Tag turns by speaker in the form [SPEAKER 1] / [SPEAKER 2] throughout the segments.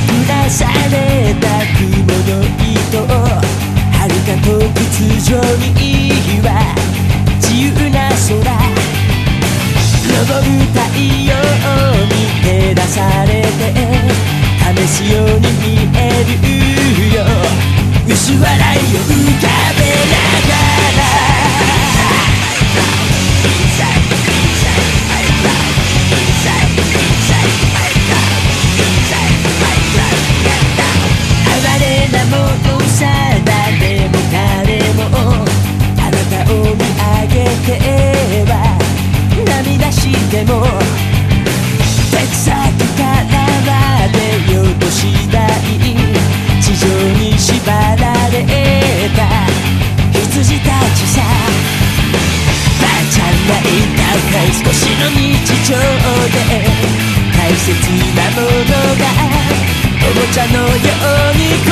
[SPEAKER 1] 下された雲の糸を遥か洞窟上にいいわ自由な空昇る太陽見照らされて試しように見えるよ。薄笑いを浮かべ少しの日常で大切なものがおもちゃのように壊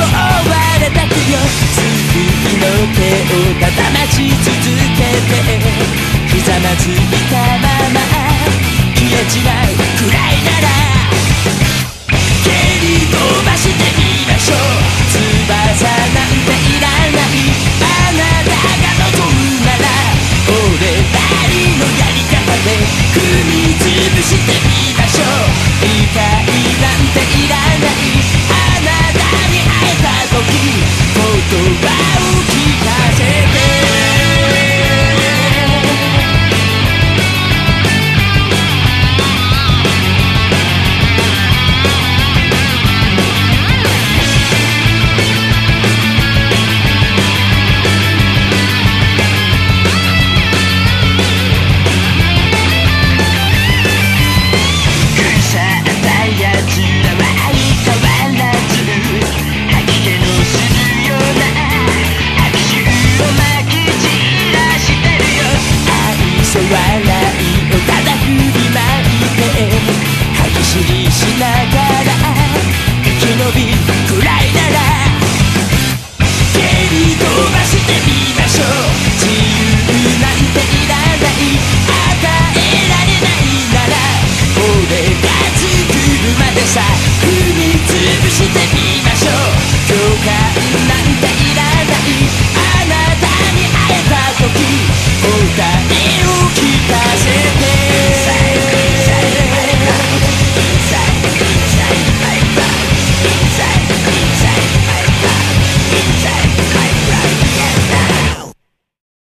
[SPEAKER 1] れたくよ。救いの手をたたまし続けて。ひざまずいたまま。消えちまうあなたに会えたとき言葉を聞かしりしながら生き延びくらいなら蹴り飛ばしてみましょう自由なんていらない与えられないなら俺が作るまでさ踏みつぶして